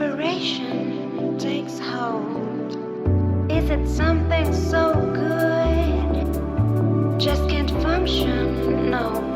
inspiration takes hold. Is it something so good? Just can't function, no.